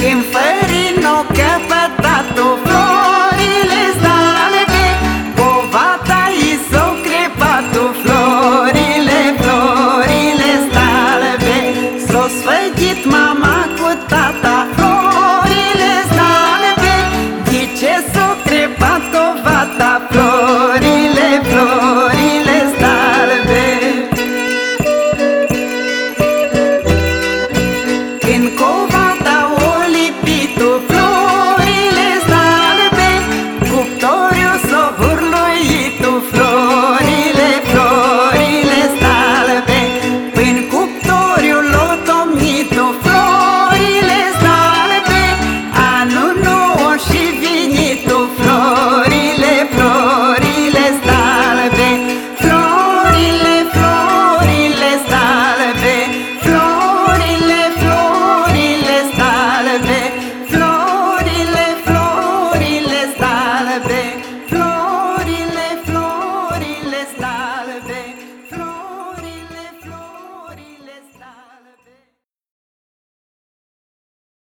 came first.